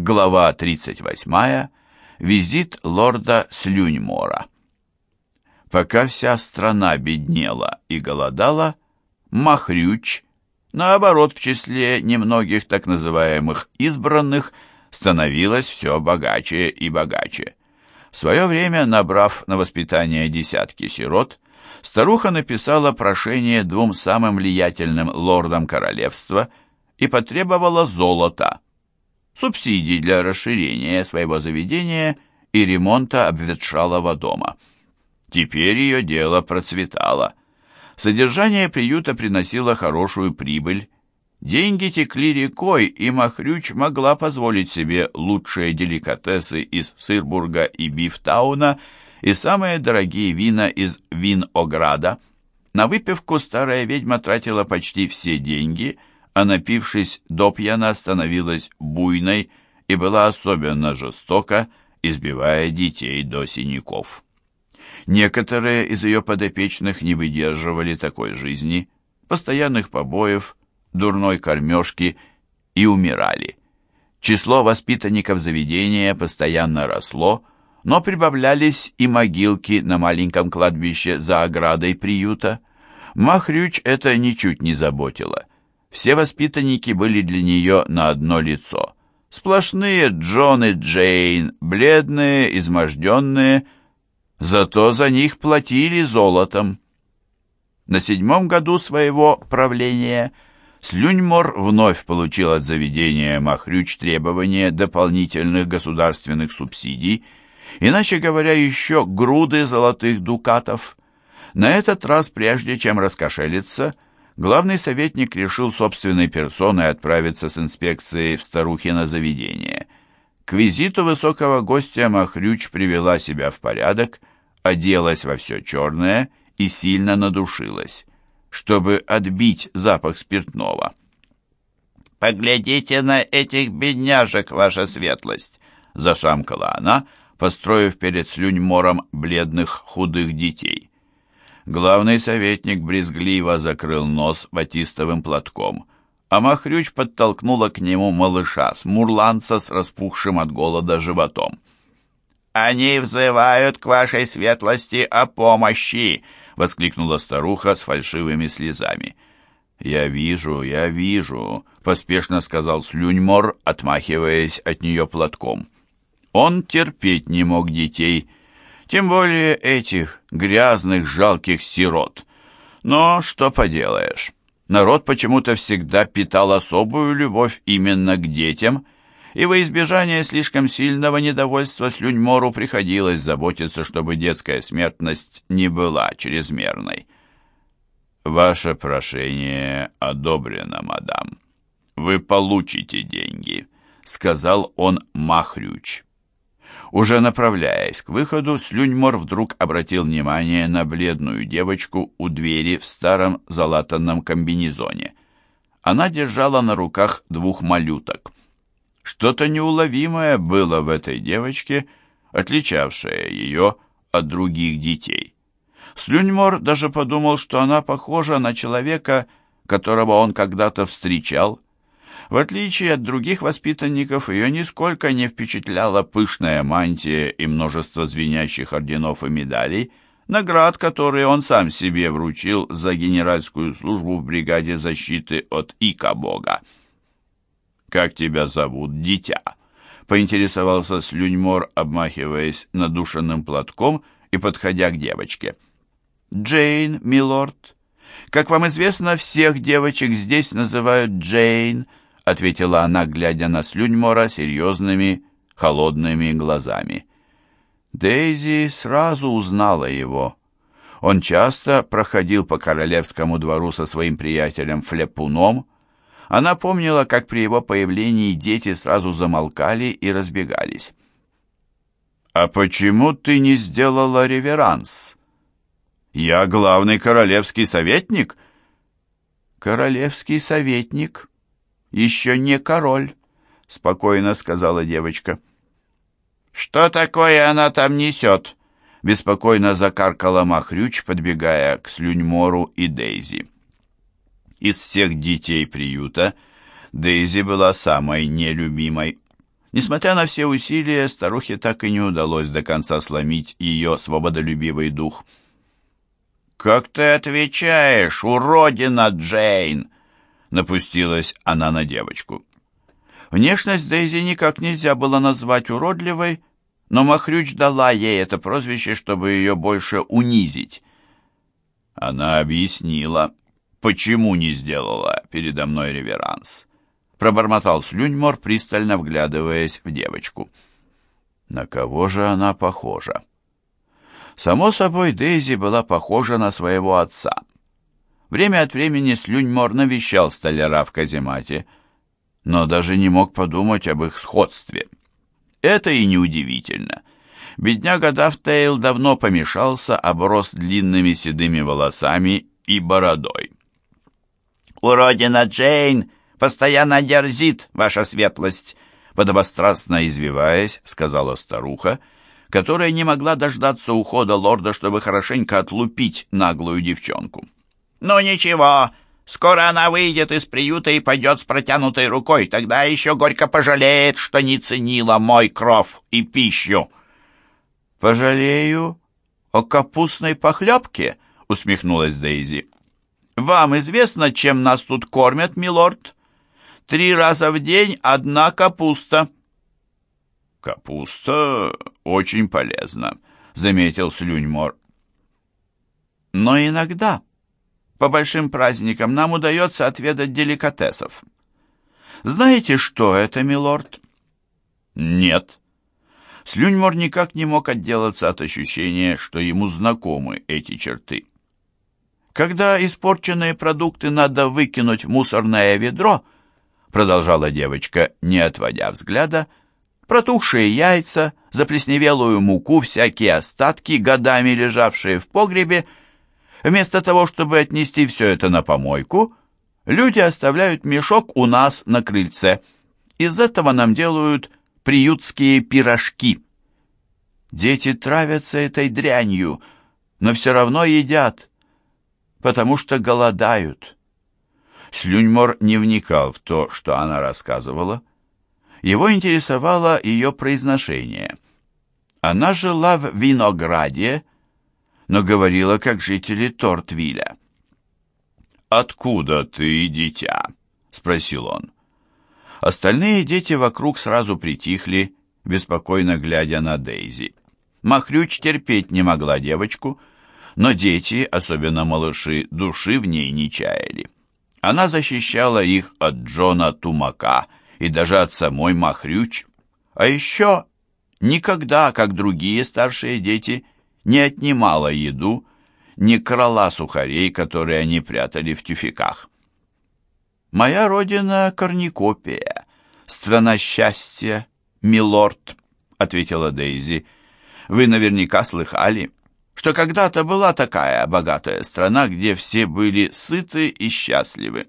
Глава 38. Визит лорда Слюньмора. Пока вся страна беднела и голодала, Махрюч, наоборот, в числе немногих так называемых избранных, становилась все богаче и богаче. В свое время, набрав на воспитание десятки сирот, старуха написала прошение двум самым влиятельным лордам королевства и потребовала золота – субсидий для расширения своего заведения и ремонта обветшалого дома. Теперь ее дело процветало. Содержание приюта приносило хорошую прибыль, деньги текли рекой, и Махрюч могла позволить себе лучшие деликатесы из Сырбурга и Бифтауна и самые дорогие вина из Винограда. На выпивку старая ведьма тратила почти все деньги – а напившись до пьяна становилась буйной и была особенно жестока, избивая детей до синяков. Некоторые из ее подопечных не выдерживали такой жизни, постоянных побоев, дурной кормежки и умирали. Число воспитанников заведения постоянно росло, но прибавлялись и могилки на маленьком кладбище за оградой приюта. Махрюч это ничуть не заботило. Все воспитанники были для нее на одно лицо. Сплошные Джон и Джейн, бледные, изможденные, зато за них платили золотом. На седьмом году своего правления Слюньмор вновь получил от заведения Махрюч требования дополнительных государственных субсидий, иначе говоря, еще груды золотых дукатов. На этот раз, прежде чем раскошелиться, главный советник решил собственной персоной отправиться с инспекцией в Старухино заведение. К визиту высокого гостя Махрюч привела себя в порядок, оделась во все черное и сильно надушилась, чтобы отбить запах спиртного. «Поглядите на этих бедняжек, ваша светлость!» — зашамкала она, построив перед слюньмором бледных худых детей. Главный советник брезгливо закрыл нос батистовым платком, а Махрюч подтолкнула к нему малыша, смурланца с распухшим от голода животом. «Они взывают к вашей светлости о помощи!» — воскликнула старуха с фальшивыми слезами. «Я вижу, я вижу», — поспешно сказал Слюньмор, отмахиваясь от нее платком. Он терпеть не мог детей, — тем более этих грязных, жалких сирот. Но что поделаешь, народ почему-то всегда питал особую любовь именно к детям, и во избежание слишком сильного недовольства Слюньмору приходилось заботиться, чтобы детская смертность не была чрезмерной. «Ваше прошение одобрено, мадам. Вы получите деньги», — сказал он Махрюч. Уже направляясь к выходу, Слюньмор вдруг обратил внимание на бледную девочку у двери в старом залатанном комбинезоне. Она держала на руках двух малюток. Что-то неуловимое было в этой девочке, отличавшее ее от других детей. Слюньмор даже подумал, что она похожа на человека, которого он когда-то встречал, в отличие от других воспитанников, ее нисколько не впечатляла пышная мантия и множество звенящих орденов и медалей, наград, которые он сам себе вручил за генеральскую службу в бригаде защиты от Ика-бога. «Как тебя зовут, дитя?» — поинтересовался Слюньмор, обмахиваясь надушенным платком и подходя к девочке. «Джейн, милорд. Как вам известно, всех девочек здесь называют Джейн», ответила она, глядя на Слюньмора серьезными, холодными глазами. Дейзи сразу узнала его. Он часто проходил по королевскому двору со своим приятелем Флепуном. Она помнила, как при его появлении дети сразу замолкали и разбегались. «А почему ты не сделала реверанс?» «Я главный королевский советник?» «Королевский советник?» Еще не король», — спокойно сказала девочка. «Что такое она там несет?» — беспокойно закаркала Махрюч, подбегая к Слюньмору и Дейзи. Из всех детей приюта Дейзи была самой нелюбимой. Несмотря на все усилия, старухе так и не удалось до конца сломить ее свободолюбивый дух. «Как ты отвечаешь, уродина Джейн!» Напустилась она на девочку. Внешность Дейзи никак нельзя было назвать уродливой, но Махрюч дала ей это прозвище, чтобы ее больше унизить. Она объяснила, почему не сделала передо мной реверанс. Пробормотал Слюньмор, пристально вглядываясь в девочку. На кого же она похожа? Само собой, Дейзи была похожа на своего отца. Время от времени Слюньмор навещал столяра в каземате, но даже не мог подумать об их сходстве. Это и неудивительно. Бедняга Дафтейл давно помешался, оброс длинными седыми волосами и бородой. «Уродина Джейн постоянно дерзит, ваша светлость!» Подобострастно извиваясь, сказала старуха, которая не могла дождаться ухода лорда, чтобы хорошенько отлупить наглую девчонку. «Ну ничего, скоро она выйдет из приюта и пойдет с протянутой рукой, тогда еще горько пожалеет, что не ценила мой кров и пищу». «Пожалею о капустной похлебке?» — усмехнулась Дейзи. «Вам известно, чем нас тут кормят, милорд? Три раза в день одна капуста». «Капуста очень полезна», — заметил Слюньмор. «Но иногда, по большим праздникам, нам удается отведать деликатесов. Знаете, что это, милорд?» «Нет», Слюньмор никак не мог отделаться от ощущения, что ему знакомы эти черты. «Когда испорченные продукты надо выкинуть в мусорное ведро», продолжала девочка, не отводя взгляда, протухшие яйца, заплесневелую муку, всякие остатки, годами лежавшие в погребе, вместо того, чтобы отнести все это на помойку, люди оставляют мешок у нас на крыльце. Из этого нам делают приютские пирожки. Дети травятся этой дрянью, но все равно едят, потому что голодают. Слюньмор не вникал в то, что она рассказывала. Его интересовало ее произношение. Она жила в Винограде, но говорила как жители Тортвиля. «Откуда ты, дитя?» — спросил он. Остальные дети вокруг сразу притихли, беспокойно глядя на Дейзи. Махрюч терпеть не могла девочку, но дети, особенно малыши, души в ней не чаяли. Она защищала их от Джона Тумака и даже от самой Махрюч. А еще никогда, как другие старшие дети, не отнимала еду, не крала сухарей, которые они прятали в тюфяках. Моя родина — Корникопия, страна счастья, милорд, — ответила Дейзи. Вы наверняка слыхали, что когда-то была такая богатая страна, где все были сыты и счастливы.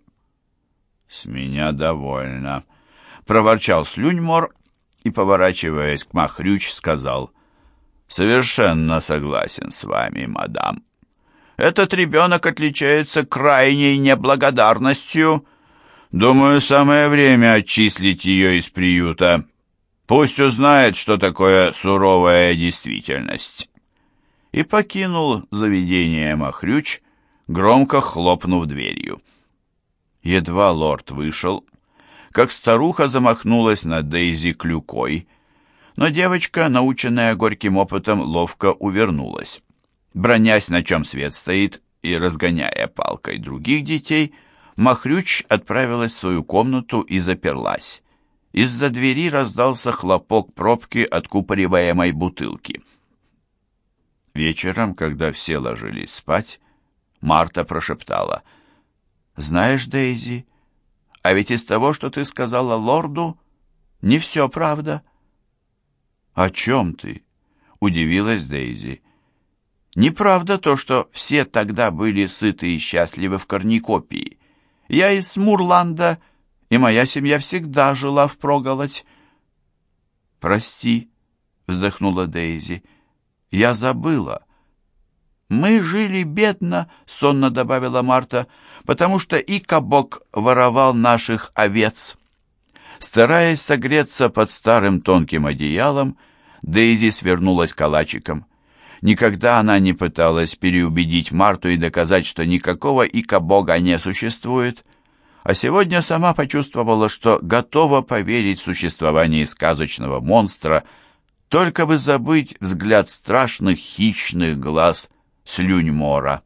С меня довольно, — проворчал Слюньмор и, поворачиваясь к Махрюч, сказал, «Совершенно согласен с вами, мадам. Этот ребенок отличается крайней неблагодарностью, — Думаю, самое время отчислить ее из приюта. Пусть узнает, что такое суровая действительность. И покинул заведение Махрюч, громко хлопнув дверью. Едва лорд вышел, как старуха замахнулась на Дейзи клюкой, но девочка, наученная горьким опытом, ловко увернулась. Бронясь, на чем свет стоит, и разгоняя палкой других детей, — Махрюч отправилась в свою комнату и заперлась. Из-за двери раздался хлопок пробки откупориваемой бутылки. Вечером, когда все ложились спать, Марта прошептала. «Знаешь, Дейзи, а ведь из того, что ты сказала лорду, не все правда». «О чем ты?» — удивилась Дейзи. «Неправда то, что все тогда были сыты и счастливы в корникопии. Я из Смурланда, и моя семья всегда жила в впроголодь. «Прости», — вздохнула Дейзи, — «я забыла». «Мы жили бедно», — сонно добавила Марта, «потому что Икабок воровал наших овец». Стараясь согреться под старым тонким одеялом, Дейзи свернулась калачиком. Никогда она не пыталась переубедить Марту и доказать, что никакого ика-бога не существует, а сегодня сама почувствовала, что готова поверить в существование сказочного монстра, только бы забыть взгляд страшных хищных глаз слюнь мора.